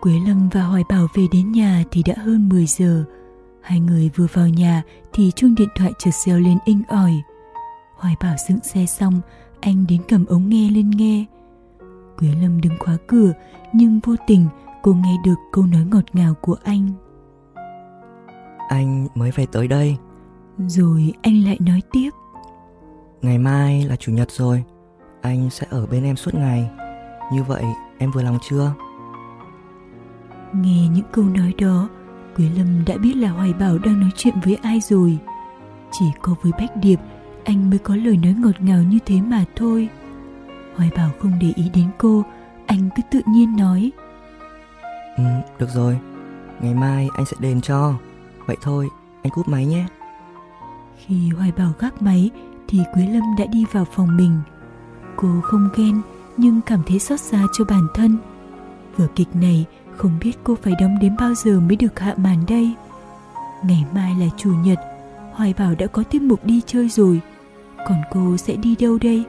Quế Lâm và Hoài Bảo về đến nhà thì đã hơn 10 giờ. Hai người vừa vào nhà thì chuông điện thoại chợt reo lên inh ỏi. Hoài Bảo dựng xe xong, anh đến cầm ống nghe lên nghe. Quế Lâm đứng khóa cửa, nhưng vô tình cô nghe được câu nói ngọt ngào của anh. Anh mới về tới đây. Rồi anh lại nói tiếp. Ngày mai là chủ nhật rồi, anh sẽ ở bên em suốt ngày. Như vậy em vừa lòng chưa? Nghe những câu nói đó, Quế Lâm đã biết là Hoài Bảo đang nói chuyện với ai rồi. Chỉ có với Bách Điệp, anh mới có lời nói ngọt ngào như thế mà thôi. Hoài Bảo không để ý đến cô, anh cứ tự nhiên nói. Ừ, được rồi, ngày mai anh sẽ đền cho. Vậy thôi, anh cúp máy nhé. Khi Hoài Bảo gác máy thì Quế Lâm đã đi vào phòng mình. Cô không ghen nhưng cảm thấy xót xa cho bản thân. Vở kịch này không biết cô phải đóng đến bao giờ mới được hạ màn đây. Ngày mai là chủ nhật, Hoài Bảo đã có tiết mục đi chơi rồi. Còn cô sẽ đi đâu đây?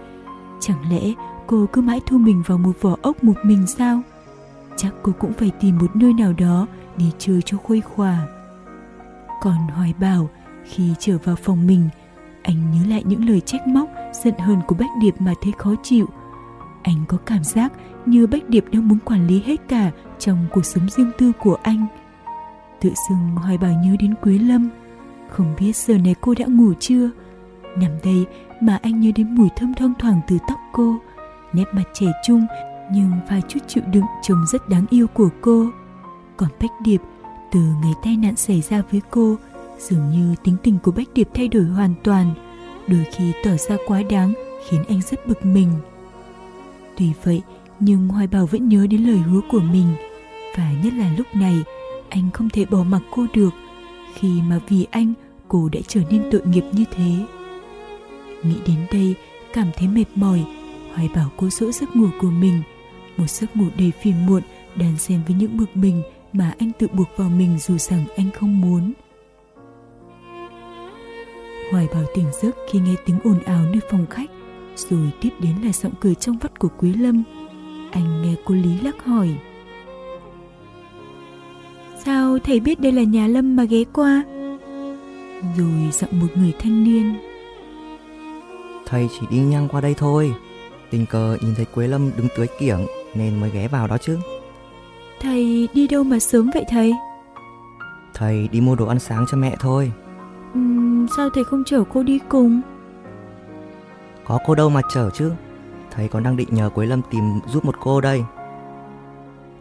Chẳng lẽ cô cứ mãi thu mình vào một vỏ ốc một mình sao? Chắc cô cũng phải tìm một nơi nào đó đi chơi cho khuây khỏa. Còn Hoài Bảo, khi trở vào phòng mình, anh nhớ lại những lời trách móc, giận hờn của Bách Điệp mà thấy khó chịu. Anh có cảm giác như Bách Điệp đang muốn quản lý hết cả trong cuộc sống riêng tư của anh. Tự dưng Hoài Bảo nhớ đến Quế Lâm. Không biết giờ này cô đã ngủ chưa? Nằm đây mà anh nhớ đến mùi thơm thoang thoảng từ tóc cô. Nét mặt trẻ trung nhưng vài chút chịu đựng trông rất đáng yêu của cô. Còn Bách Điệp, từ ngày tai nạn xảy ra với cô, dường như tính tình của Bách Điệp thay đổi hoàn toàn, đôi khi tỏ ra quá đáng khiến anh rất bực mình. Tuy vậy, nhưng Hoài Bảo vẫn nhớ đến lời hứa của mình và nhất là lúc này anh không thể bỏ mặc cô được khi mà vì anh cô đã trở nên tội nghiệp như thế. Nghĩ đến đây, cảm thấy mệt mỏi, Hoài Bảo cố dỗ giấc ngủ của mình, một giấc ngủ đầy phiền muộn đàn xen với những bực mình mà anh tự buộc vào mình dù rằng anh không muốn. Hoài Bảo tỉnh giấc khi nghe tiếng ồn ào nơi phòng khách, rồi tiếp đến là giọng cười trong vắt của Quý Lâm. Anh nghe cô Lý lắc hỏi. Sao thầy biết đây là nhà Lâm mà ghé qua? Rồi giọng một người thanh niên. Thầy chỉ đi ngang qua đây thôi. Tình cờ nhìn thấy Quế Lâm đứng tưới kiểng nên mới ghé vào đó chứ. Thầy đi đâu mà sớm vậy thầy? Thầy đi mua đồ ăn sáng cho mẹ thôi. Uhm, sao thầy không chở cô đi cùng? Có cô đâu mà chở chứ. Thầy còn đang định nhờ Quế Lâm tìm giúp một cô đây.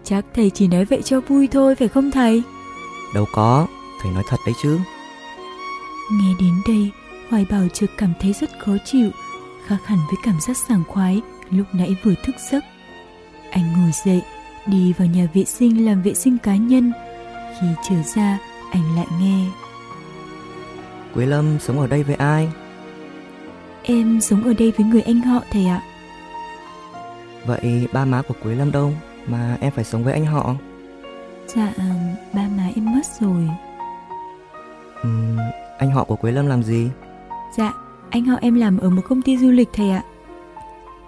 Chắc thầy chỉ nói vậy cho vui thôi phải không thầy? Đâu có, thầy nói thật đấy chứ. Nghe đến đây, Hoài Bảo chợt cảm thấy rất khó chịu, khác hẳn với cảm giác sảng khoái lúc nãy vừa thức giấc. Anh ngồi dậy, đi vào nhà vệ sinh làm vệ sinh cá nhân. Khi trở ra, anh lại nghe. Quế Lâm sống ở đây với ai? Em sống ở đây với người anh họ thầy ạ. Vậy ba má của Quế Lâm đâu mà em phải sống với anh họ? Dạ, ba má em mất rồi. Uhm, anh họ của Quế Lâm làm gì? Dạ, anh họ em làm ở một công ty du lịch thầy ạ.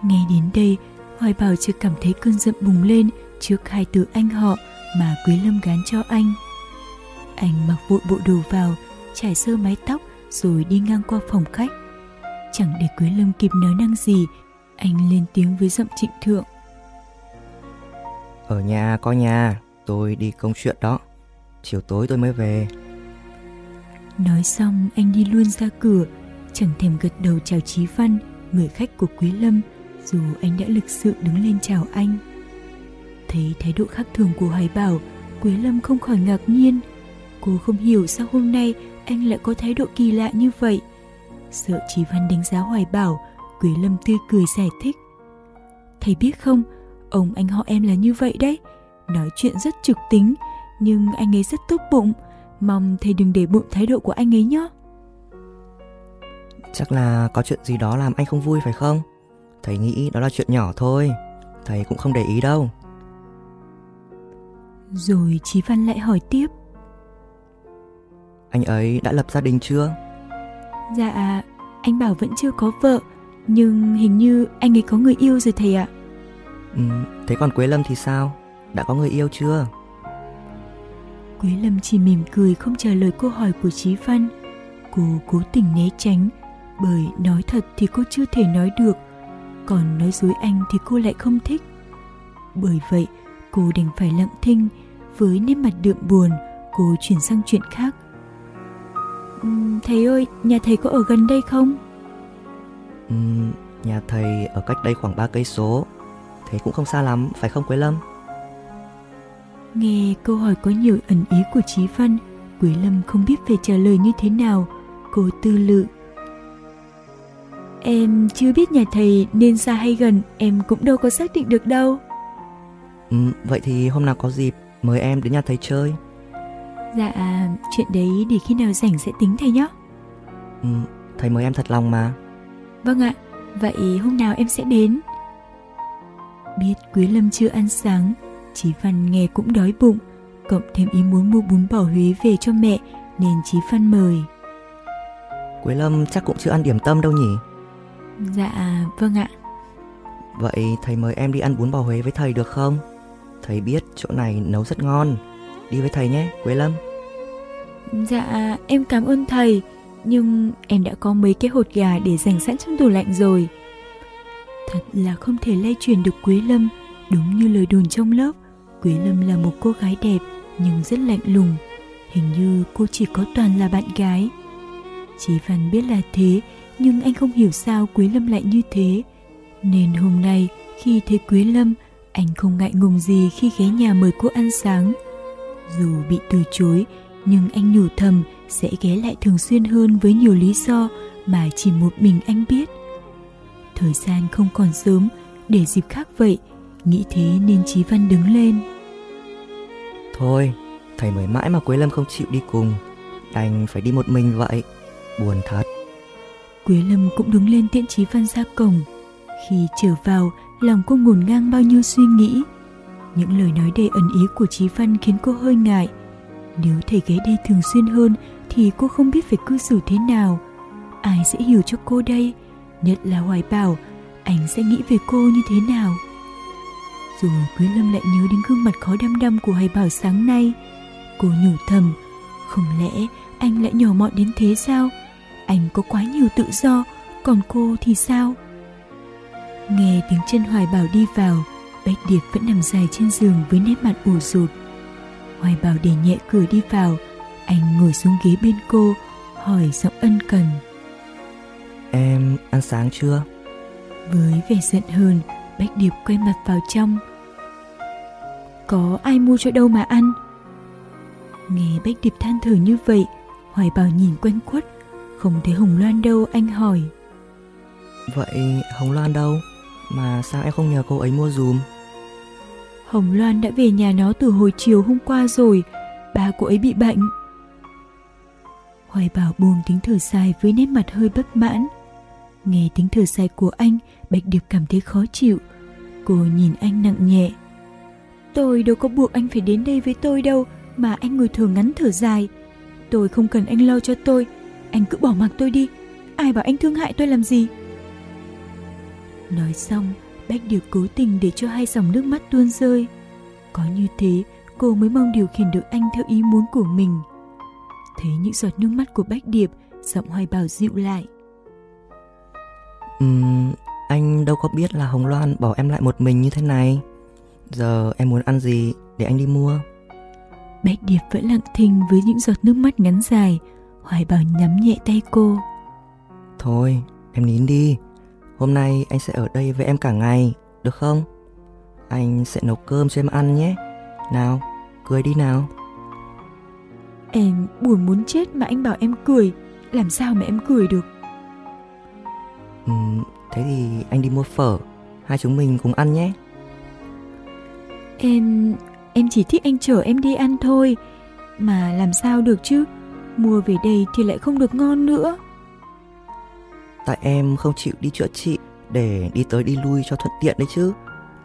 Nghe đến đây, Hoài Bảo chưa cảm thấy cơn giận bùng lên trước hai từ anh họ mà Quý Lâm gán cho anh. Anh mặc vội bộ đồ vào, trải sơ mái tóc rồi đi ngang qua phòng khách. Chẳng để Quý Lâm kịp nói năng gì, anh lên tiếng với giọng trịnh thượng. Ở nhà có nhà, tôi đi công chuyện đó. Chiều tối tôi mới về. Nói xong anh đi luôn ra cửa, chẳng thèm gật đầu chào Chí Văn, người khách của Quý Lâm, dù anh đã lịch sự đứng lên chào anh. Thấy thái độ khác thường của Hoài Bảo, Quý Lâm không khỏi ngạc nhiên. Cô không hiểu sao hôm nay anh lại có thái độ kỳ lạ như vậy. Sợ Chí Văn đánh giá Hoài Bảo, Quế Lâm tươi cười giải thích. Thầy biết không, ông anh họ em là như vậy đấy. Nói chuyện rất trực tính, nhưng anh ấy rất tốt bụng. Mong thầy đừng để bụng thái độ của anh ấy nhé. Chắc là có chuyện gì đó làm anh không vui phải không? Thầy nghĩ đó là chuyện nhỏ thôi. Thầy cũng không để ý đâu. Rồi Chí Văn lại hỏi tiếp. Anh ấy đã lập gia đình chưa? Dạ, anh bảo vẫn chưa có vợ, nhưng hình như anh ấy có người yêu rồi thầy ạ. Ừ, thế còn Quế Lâm thì sao? Đã có người yêu chưa? Quế Lâm chỉ mỉm cười không trả lời câu hỏi của Chí Văn. Cô cố tình né tránh, bởi nói thật thì cô chưa thể nói được, còn nói dối anh thì cô lại không thích. Bởi vậy, cô đành phải lặng thinh, với nét mặt đượm buồn, cô chuyển sang chuyện khác. Thầy ơi, nhà thầy có ở gần đây không? Ừ, nhà thầy ở cách đây khoảng 3 cây số. Thế cũng không xa lắm, phải không Quế Lâm? Nghe câu hỏi có nhiều ẩn ý của Chí Văn, Quế Lâm không biết phải trả lời như thế nào. Cô tư lự. Em chưa biết nhà thầy nên xa hay gần, em cũng đâu có xác định được đâu. Ừ, vậy thì hôm nào có dịp mời em đến nhà thầy chơi. Dạ, chuyện đấy để khi nào rảnh sẽ tính thầy nhé. Ừ, thầy mời em thật lòng mà. Vâng ạ, vậy hôm nào em sẽ đến. Biết Quý Lâm chưa ăn sáng, Chí Văn nghe cũng đói bụng, cộng thêm ý muốn mua bún bò Huế về cho mẹ nên Chí Văn mời. Quế Lâm chắc cũng chưa ăn điểm tâm đâu nhỉ? Dạ, vâng ạ. Vậy thầy mời em đi ăn bún bò Huế với thầy được không? Thầy biết chỗ này nấu rất ngon. Đi với thầy nhé, Quế Lâm. Dạ, em cảm ơn thầy, nhưng em đã có mấy cái hột gà để dành sẵn trong tủ lạnh rồi. Thật là không thể lay truyền được Quế Lâm, đúng như lời đồn trong lớp. Quế Lâm là một cô gái đẹp nhưng rất lạnh lùng. Hình như cô chỉ có toàn là bạn gái. Chí Văn biết là thế, nhưng anh không hiểu sao Quế Lâm lại như thế. Nên hôm nay khi thấy Quế Lâm, anh không ngại ngùng gì khi ghé nhà mời cô ăn sáng. Dù bị từ chối, nhưng anh nhủ thầm sẽ ghé lại thường xuyên hơn với nhiều lý do mà chỉ một mình anh biết. Thời gian không còn sớm, để dịp khác vậy, nghĩ thế nên Chí Văn đứng lên. Thôi, thầy mời mãi mà Quế Lâm không chịu đi cùng, đành phải đi một mình vậy, buồn thật. Quế Lâm cũng đứng lên tiễn Chí Văn ra cổng. Khi trở vào, lòng cô ngổn ngang bao nhiêu suy nghĩ. Những lời nói đầy ẩn ý của Chí Văn khiến cô hơi ngại. Nếu thầy ghé đây thường xuyên hơn thì cô không biết phải cư xử thế nào. Ai sẽ hiểu cho cô đây? Nhất là Hoài Bảo, anh sẽ nghĩ về cô như thế nào? Rồi Quý Lâm lại nhớ đến gương mặt khó đăm đăm của Hoài Bảo sáng nay. Cô nhủ thầm, không lẽ anh lại nhỏ mọn đến thế sao? Anh có quá nhiều tự do, còn cô thì sao? Nghe tiếng chân Hoài Bảo đi vào, Bách Điệp vẫn nằm dài trên giường với nét mặt ủ rụt. Hoài Bảo để nhẹ cửa đi vào, anh ngồi xuống ghế bên cô, hỏi giọng ân cần. Em ăn sáng chưa? Với vẻ giận hờn, Bách Điệp quay mặt vào trong. Có ai mua cho đâu mà ăn? Nghe Bách Điệp than thở như vậy, Hoài Bảo nhìn quanh quất, không thấy Hồng Loan đâu anh hỏi. Vậy Hồng Loan đâu? Mà sao em không nhờ cô ấy mua dùm? Hồng Loan đã về nhà nó từ hồi chiều hôm qua rồi, ba cô ấy bị bệnh. Hoài Bảo buông tiếng thở dài với nét mặt hơi bất mãn. Nghe tiếng thở dài của anh, Bạch Điệp cảm thấy khó chịu. Cô nhìn anh nặng nhẹ. Tôi đâu có buộc anh phải đến đây với tôi đâu, mà anh ngồi thường ngắn thở dài. Tôi không cần anh lo cho tôi, anh cứ bỏ mặc tôi đi. Ai bảo anh thương hại tôi làm gì? Nói xong, Bách Điệp cố tình để cho hai dòng nước mắt tuôn rơi. Có như thế, cô mới mong điều khiển được anh theo ý muốn của mình. Thấy những giọt nước mắt của Bách Điệp, giọng hoài bảo dịu lại. Ừm, anh đâu có biết là Hồng Loan bỏ em lại một mình như thế này. Giờ em muốn ăn gì để anh đi mua. Bách Điệp vẫn lặng thinh với những giọt nước mắt ngắn dài. Hoài bảo nhắm nhẹ tay cô. Thôi, em nín đi. Hôm nay anh sẽ ở đây với em cả ngày, được không? Anh sẽ nấu cơm cho em ăn nhé. Nào, cười đi nào. Em buồn muốn chết mà anh bảo em cười. Làm sao mà em cười được? Ừ, Thế thì anh đi mua phở, hai chúng mình cùng ăn nhé. Em em chỉ thích anh chở em đi ăn thôi, mà làm sao được chứ? Mua về đây thì lại không được ngon nữa. Tại em không chịu đi chữa trị để đi tới đi lui cho thuận tiện đấy chứ.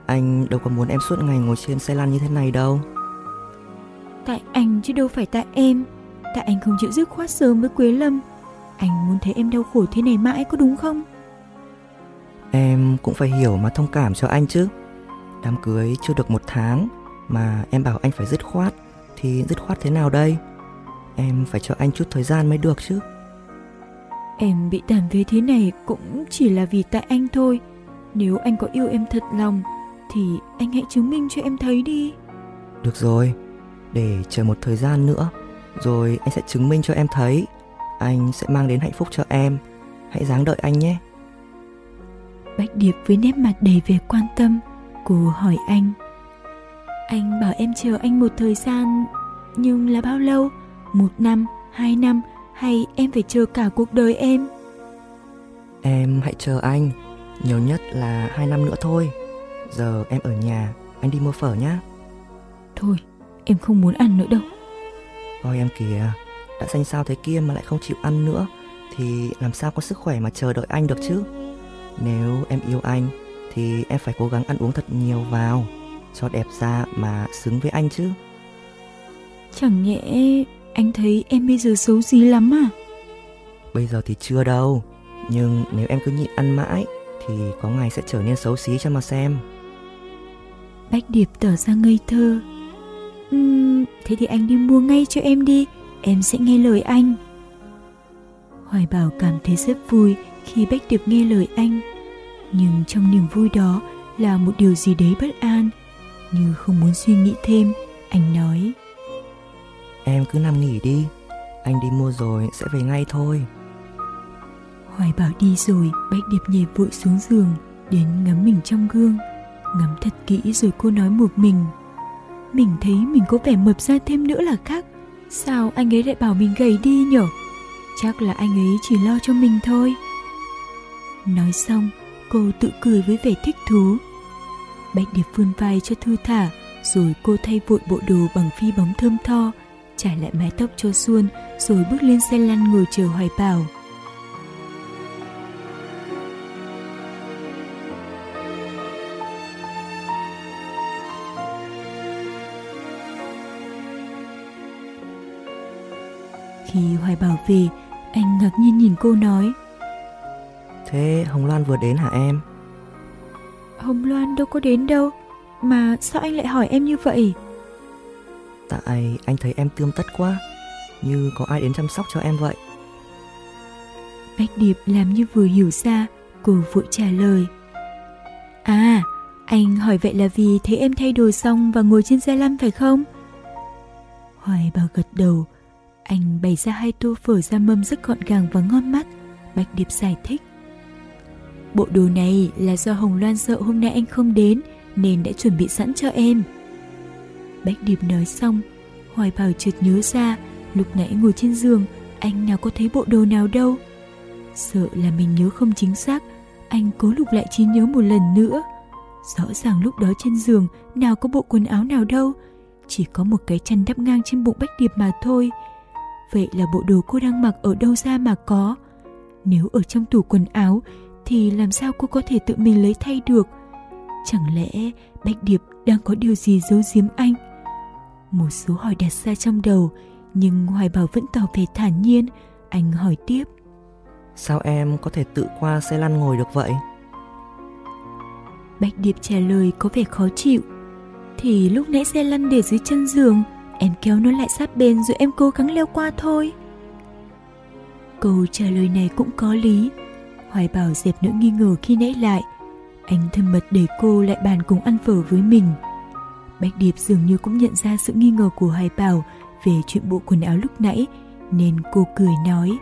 Anh đâu có muốn em suốt ngày ngồi trên xe lăn như thế này đâu. Tại anh chứ đâu phải tại em. Tại anh không chịu dứt khoát sớm với Quế Lâm. Anh muốn thấy em đau khổ thế này mãi có đúng không? Em cũng phải hiểu mà thông cảm cho anh chứ. Đám cưới chưa được một tháng mà em bảo anh phải dứt khoát thì dứt khoát thế nào đây? Em phải cho anh chút thời gian mới được chứ. Em bị tàn phế thế này cũng chỉ là vì tại anh thôi. Nếu anh có yêu em thật lòng thì anh hãy chứng minh cho em thấy đi. Được rồi, để chờ một thời gian nữa rồi anh sẽ chứng minh cho em thấy anh sẽ mang đến hạnh phúc cho em. Hãy dáng đợi anh nhé. Bách Điệp với nét mặt đầy vẻ quan tâm, cô hỏi anh. Anh bảo em chờ anh một thời gian, nhưng là bao lâu? Một năm, hai năm hay em phải chờ cả cuộc đời em? Em hãy chờ anh, nhiều nhất là hai năm nữa thôi. Giờ em ở nhà, anh đi mua phở nhá. Thôi, em không muốn ăn nữa đâu. Coi em kìa, đã xanh sao thế kia mà lại không chịu ăn nữa thì làm sao có sức khỏe mà chờ đợi anh được chứ? Nếu em yêu anh thì em phải cố gắng ăn uống thật nhiều vào cho đẹp da mà xứng với anh chứ. Chẳng nhẽ anh thấy em bây giờ xấu xí lắm à? Bây giờ thì chưa đâu, nhưng nếu em cứ nhịn ăn mãi thì có ngày sẽ trở nên xấu xí cho mà xem. Bách Điệp tỏ ra ngây thơ. Uhm, thế thì anh đi mua ngay cho em đi, em sẽ nghe lời anh. Hoài Bảo cảm thấy rất vui khi Bách Điệp nghe lời anh. Nhưng trong niềm vui đó là một điều gì đấy bất an. Như không muốn suy nghĩ thêm, anh nói. Em cứ nằm nghỉ đi, anh đi mua rồi sẽ về ngay thôi. Hoài Bảo đi rồi, Bách Điệp nhẹ vội xuống giường, đến ngắm mình trong gương. Ngắm thật kỹ rồi cô nói một mình. Mình thấy mình có vẻ mập ra thêm nữa là khác. Sao anh ấy lại bảo mình gầy đi nhở? Chắc là anh ấy chỉ lo cho mình thôi. Nói xong, cô tự cười với vẻ thích thú. Bạch Điệp vươn vai cho thư thả, rồi cô thay vội bộ đồ bằng phi bóng thơm tho, trải lại mái tóc cho suôn, rồi bước lên xe lăn ngồi chờ Hoài Bảo. Khi Hoài Bảo về, anh ngạc nhiên nhìn cô nói Thế Hồng Loan vừa đến hả em? Hồng Loan đâu có đến đâu Mà sao anh lại hỏi em như vậy? Tại anh thấy em tươm tất quá, Như có ai đến chăm sóc cho em vậy Bách Điệp làm như vừa hiểu ra, Cô vội trả lời À anh hỏi vậy là vì thấy em thay đồ xong Và ngồi trên xe lăn phải không? Hoài bảo gật đầu Anh bày ra hai tô phở ra mâm rất gọn gàng và ngon mắt Bạch Điệp giải thích Bộ đồ này là do Hồng Loan sợ hôm nay anh không đến, nên đã chuẩn bị sẵn cho em. Bách Điệp nói xong, Hoài Bảo chợt nhớ ra lúc nãy ngồi trên giường anh nào có thấy bộ đồ nào đâu. Sợ là mình nhớ không chính xác, anh cố lục lại trí nhớ một lần nữa. Rõ ràng lúc đó trên giường nào có bộ quần áo nào đâu, chỉ có một cái chăn đắp ngang trên bụng Bách Điệp mà thôi. Vậy là bộ đồ cô đang mặc ở đâu ra mà có? Nếu ở trong tủ quần áo thì làm sao cô có thể tự mình lấy thay được chẳng lẽ bách điệp đang có điều gì giấu giếm anh một số hỏi đặt ra trong đầu nhưng hoài bảo vẫn tỏ vẻ thản nhiên. Anh hỏi tiếp. Sao em có thể tự qua xe lăn ngồi được vậy? Bạch điệp trả lời có vẻ khó chịu. Thì lúc nãy xe lăn để dưới chân giường em kéo nó lại sát bên rồi em cố gắng leo qua thôi. Câu trả lời này cũng có lý. Hoài Bảo dẹp nỗi nghi ngờ khi nãy lại. Anh thân mật để cô lại bàn cùng ăn phở với mình. Bạch Điệp dường như cũng nhận ra sự nghi ngờ của Hoài Bảo về chuyện bộ quần áo lúc nãy, nên cô cười nói.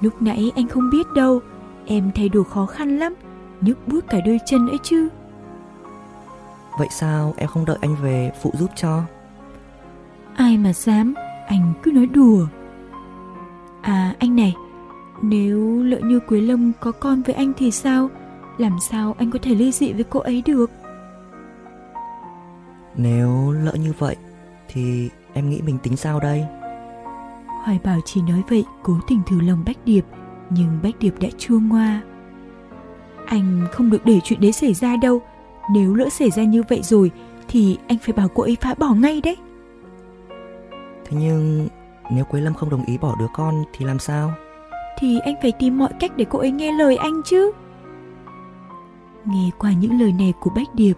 Lúc nãy anh không biết đâu, em thay đồ khó khăn lắm, nhức bước cả đôi chân ấy chứ. Vậy sao em không đợi anh về phụ giúp cho? Ai mà dám, anh cứ nói đùa. À anh này, Nếu lỡ như Quế Lâm có con với anh thì sao? Làm sao anh có thể ly dị với cô ấy được? Nếu lỡ như vậy thì em nghĩ mình tính sao đây? Hoài Bảo chỉ nói vậy cố tình thử lòng Bách Điệp Nhưng Bách Điệp đã chua ngoa Anh không được để chuyện đấy xảy ra đâu Nếu lỡ xảy ra như vậy rồi Thì anh phải bảo cô ấy phá bỏ ngay đấy Thế nhưng nếu Quế Lâm không đồng ý bỏ đứa con thì làm sao? Thì anh phải tìm mọi cách để cô ấy nghe lời anh chứ Nghe qua những lời này của Bách Điệp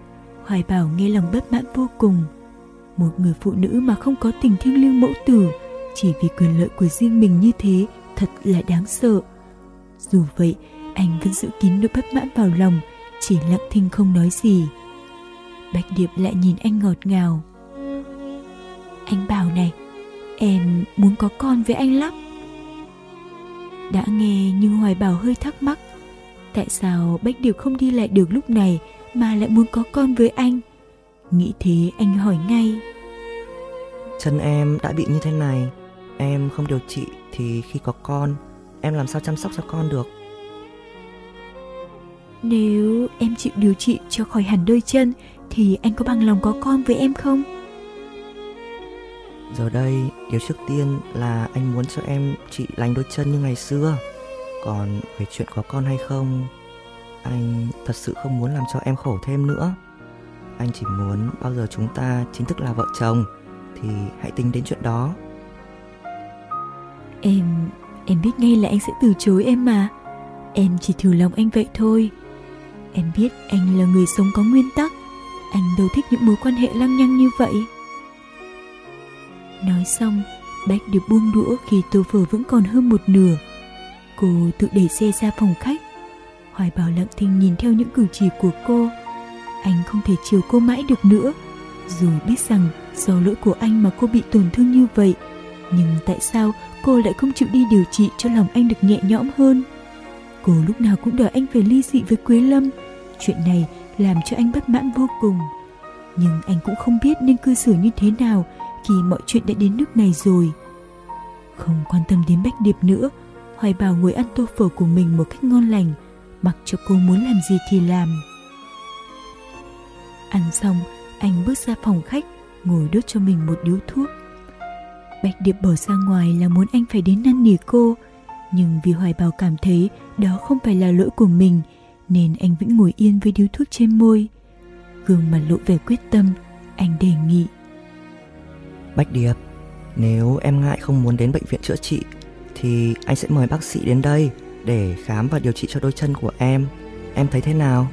Hoài Bảo nghe lòng bất mãn vô cùng. Một người phụ nữ mà không có tình thiêng liêng mẫu tử, chỉ vì quyền lợi của riêng mình như thế, thật là đáng sợ. Dù vậy, anh vẫn giữ kín nỗi bất mãn vào lòng, chỉ lặng thinh không nói gì. Bạch điệp lại nhìn anh ngọt ngào. Anh bảo này, em muốn có con với anh lắm. Đã nghe nhưng hoài bảo hơi thắc mắc, tại sao bách điệp không đi lại được lúc này? Mà lại muốn có con với anh. Nghĩ thế anh hỏi ngay. Chân em đã bị như thế này Em không điều trị thì khi có con Em làm sao chăm sóc cho con được? Nếu em chịu điều trị cho khỏi hẳn đôi chân Thì anh có bằng lòng có con với em không? Giờ đây điều trước tiên là anh muốn cho em trị lành đôi chân như ngày xưa. Còn về chuyện có con hay không anh thật sự không muốn làm cho em khổ thêm nữa. Anh chỉ muốn bao giờ chúng ta chính thức là vợ chồng Thì hãy tính đến chuyện đó. Em, em biết ngay là anh sẽ từ chối em mà. Em chỉ thử lòng anh vậy thôi. Em biết anh là người sống có nguyên tắc. Anh đâu thích những mối quan hệ lăng nhăng như vậy. Nói xong Bách được buông đũa khi tô phở vẫn còn hơn một nửa. Cô tự đẩy xe ra phòng khách. Hoài bảo lặng thinh nhìn theo những cử chỉ của cô. Anh không thể chiều cô mãi được nữa. Dù biết rằng do lỗi của anh mà cô bị tổn thương như vậy, Nhưng tại sao cô lại không chịu đi điều trị cho lòng anh được nhẹ nhõm hơn? Cô lúc nào cũng đòi anh phải ly dị với quế lâm. Chuyện này làm cho anh bất mãn vô cùng. Nhưng anh cũng không biết nên cư xử như thế nào khi mọi chuyện đã đến nước này rồi. Không quan tâm đến bách điệp nữa, hoài bảo ngồi ăn tô phở của mình một cách ngon lành mặc cho cô muốn làm gì thì làm. Ăn xong, anh bước ra phòng khách, ngồi đốt cho mình một điếu thuốc. Bạch Điệp bỏ ra ngoài là muốn anh phải đến năn nỉ cô, Nhưng vì Hoài Bảo cảm thấy đó không phải là lỗi của mình, Nên anh vẫn ngồi yên với điếu thuốc trên môi. Gương mặt lộ vẻ quyết tâm, Anh đề nghị. Bạch Điệp, Nếu em ngại không muốn đến bệnh viện chữa trị, Thì anh sẽ mời bác sĩ đến đây. Để khám và điều trị cho đôi chân của em. Em thấy thế nào?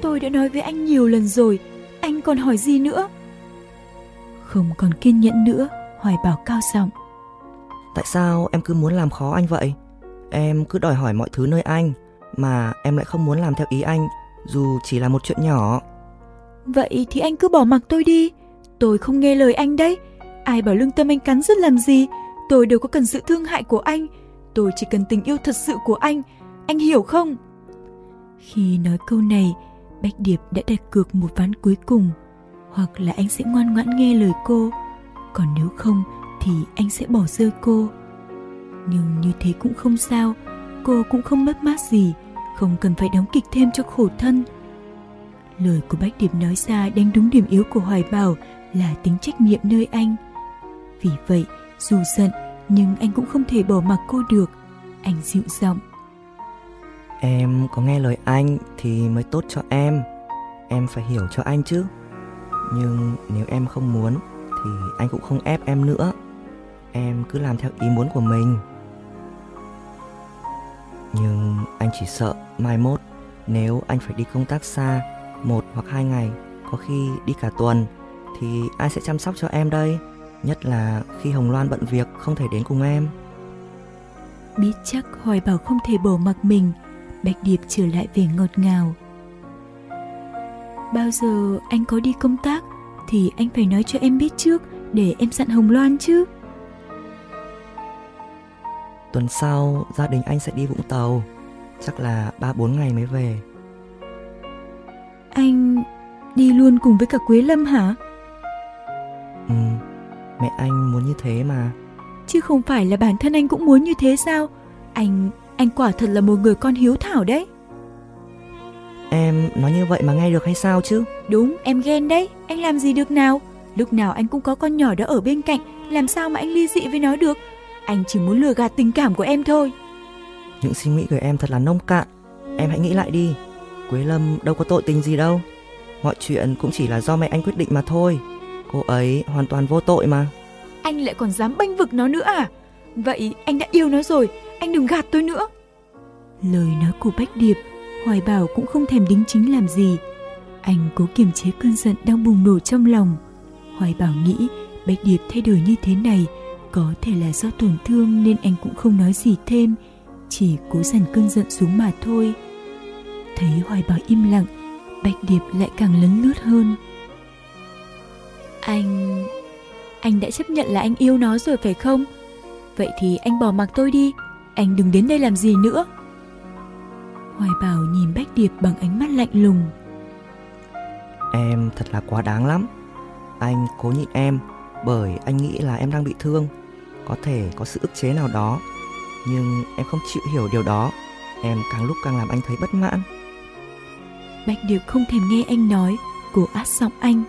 Tôi đã nói với anh nhiều lần rồi. Anh còn hỏi gì nữa? Không còn kiên nhẫn nữa Hoài bảo cao giọng. Tại sao em cứ muốn làm khó anh vậy? Em cứ đòi hỏi mọi thứ nơi anh Mà em lại không muốn làm theo ý anh Dù chỉ là một chuyện nhỏ. Vậy thì anh cứ bỏ mặc tôi đi. Tôi không nghe lời anh đấy. Ai bảo lương tâm anh cắn rứt làm gì? Tôi đều có cần sự thương hại của anh Tôi chỉ cần tình yêu thật sự của anh. Anh hiểu không? Khi nói câu này, Bách Điệp đã đặt cược một ván cuối cùng. Hoặc là anh sẽ ngoan ngoãn nghe lời cô. Còn nếu không, thì anh sẽ bỏ rơi cô. Nhưng như thế cũng không sao. Cô cũng không mất mát gì. Không cần phải đóng kịch thêm cho khổ thân. Lời của bách điệp nói ra đánh đúng điểm yếu của hoài bảo là tính trách nhiệm nơi anh. Vì vậy, dù giận nhưng anh cũng không thể bỏ mặc cô được. Anh dịu giọng. Em có nghe lời anh thì mới tốt cho em. Em phải hiểu cho anh chứ. Nhưng nếu em không muốn thì anh cũng không ép em nữa. Em cứ làm theo ý muốn của mình. Nhưng anh chỉ sợ mai mốt nếu anh phải đi công tác xa một hoặc hai ngày, có khi đi cả tuần, thì ai sẽ chăm sóc cho em đây? Nhất là khi hồng loan bận việc không thể đến cùng em biết chắc hoài bảo không thể bỏ mặc mình bạch điệp trở lại về ngọt ngào bao giờ anh có đi công tác thì anh phải nói cho em biết trước để em dặn Hồng Loan chứ. Tuần sau gia đình anh sẽ đi Vũng Tàu, chắc là 3-4 ngày mới về. Anh đi luôn cùng với cả Quế Lâm hả? Ừ, mẹ anh muốn như thế mà. Chứ không phải là bản thân anh cũng muốn như thế sao? Anh, anh quả thật là một người con hiếu thảo đấy. Em nói như vậy mà nghe được hay sao chứ? Đúng, em ghen đấy, anh làm gì được nào? Lúc nào anh cũng có con nhỏ đó ở bên cạnh, làm sao mà anh ly dị với nó được? Anh chỉ muốn lừa gạt tình cảm của em thôi. Những suy nghĩ của em thật là nông cạn. Em hãy nghĩ lại đi. Quế Lâm đâu có tội tình gì đâu. Mọi chuyện cũng chỉ là do mẹ anh quyết định mà thôi. Cô ấy hoàn toàn vô tội mà. Anh lại còn dám bênh vực nó nữa à? Vậy anh đã yêu nó rồi, anh đừng gạt tôi nữa. Lời nói của Bách Điệp, Hoài Bảo cũng không thèm đính chính làm gì. Anh cố kiềm chế cơn giận đang bùng nổ trong lòng. Hoài Bảo nghĩ Bách Điệp thay đổi như thế này có thể là do tổn thương nên anh cũng không nói gì thêm, chỉ cố dằn cơn giận xuống mà thôi. Thấy Hoài Bảo im lặng, Bạch Điệp lại càng lấn lướt hơn. Anh... Anh đã chấp nhận là anh yêu nó rồi phải không? Vậy thì anh bỏ mặc tôi đi, anh đừng đến đây làm gì nữa. Hoài Bảo nhìn Bách Điệp bằng ánh mắt lạnh lùng. Em thật là quá đáng lắm. Anh cố nhịn em bởi anh nghĩ là em đang bị thương. Có thể có sự ức chế nào đó. Nhưng em không chịu hiểu điều đó. Em càng lúc càng làm anh thấy bất mãn. Bạch Điệp không thèm nghe anh nói, cô át giọng anh.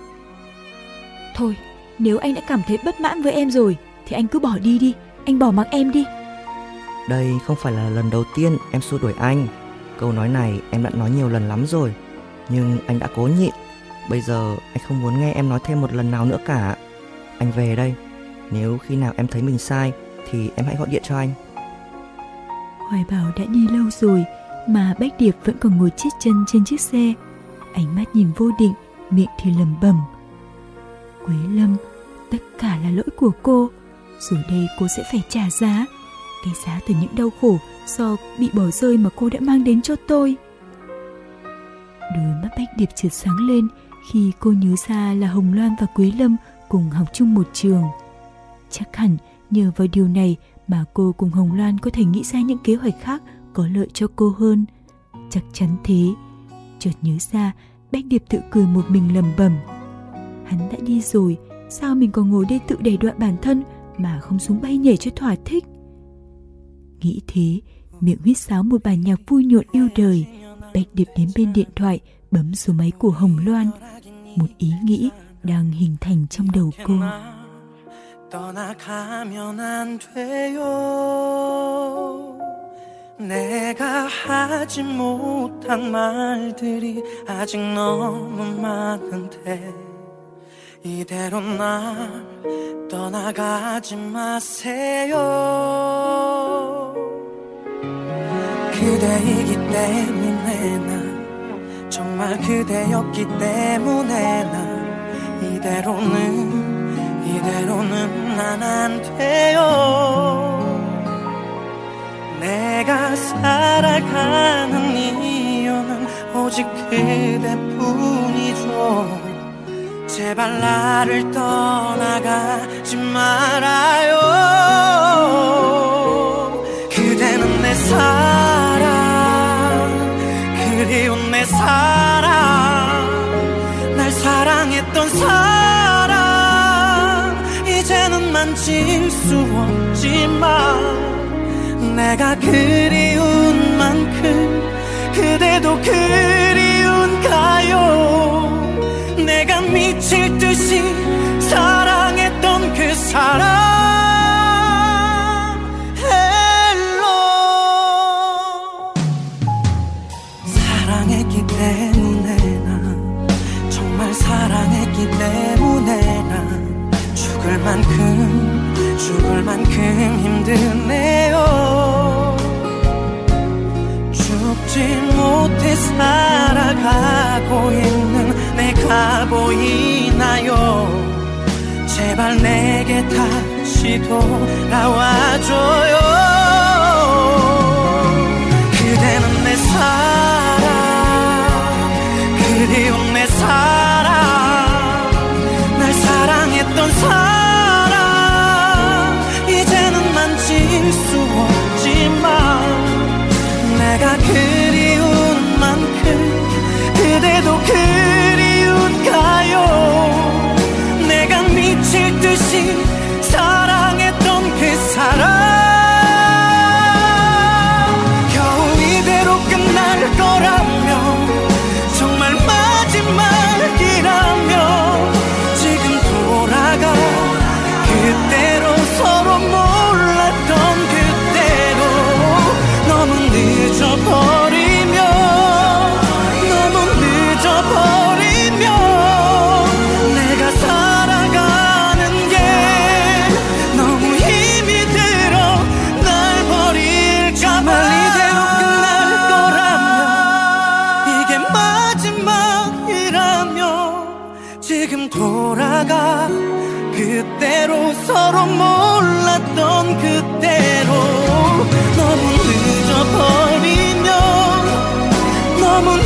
Thôi, nếu anh đã cảm thấy bất mãn với em rồi, thì anh cứ bỏ đi đi, anh bỏ mặc em đi. Đây không phải là lần đầu tiên em xua đuổi anh. Câu nói này em đã nói nhiều lần lắm rồi, nhưng anh đã cố nhịn. Bây giờ anh không muốn nghe em nói thêm một lần nào nữa cả. Anh về đây. Nếu khi nào em thấy mình sai thì em hãy gọi điện cho anh. Hoài Bảo đã đi lâu rồi, mà Bách Điệp vẫn còn ngồi chết chân trên chiếc xe. Ánh mắt nhìn vô định, miệng thì lầm bầm. Quế Lâm, tất cả là lỗi của cô, rồi đây cô sẽ phải trả giá. Cái giá từ những đau khổ do bị bỏ rơi mà cô đã mang đến cho tôi. Đôi mắt Bách Điệp trượt sáng lên khi cô nhớ ra là Hồng Loan và Quế Lâm cùng học chung một trường. Chắc hẳn nhờ vào điều này mà cô cùng Hồng Loan có thể nghĩ ra những kế hoạch khác có lợi cho cô hơn chắc chắn thế chợt nhớ ra bách điệp tự cười một mình lầm bầm hắn đã đi rồi sao mình còn ngồi đây tự đẩy đoạn bản thân mà không xuống bay nhảy cho thỏa thích nghĩ thế miệng huýt sáo một bài nhạc vui nhộn yêu đời bách điệp đến bên điện thoại bấm số máy của hồng loan một ý nghĩ đang hình thành trong đầu cô 떠나가면 안 돼요. 내가 하지 못한 말들이 아직 너무 많은데 이대로 날 떠나가지 마세요. 그대이기 때문에 나 정말 그대였기 때문에 나 이대로는 이대로는 난 안 돼요. 내가 살아가는 이유는 오직 그대뿐이죠 제발 나를 떠나가지 말아요. 그대는 내 사랑 그리운 내 사랑 날 사랑했던 사랑. 이제는 만질 수 없지만 내가 그리운 만큼 그대도 그리 미칠 듯이 사랑 돌아가 그때로 서로 몰랐던 그때로 너무 늦어버리면 너무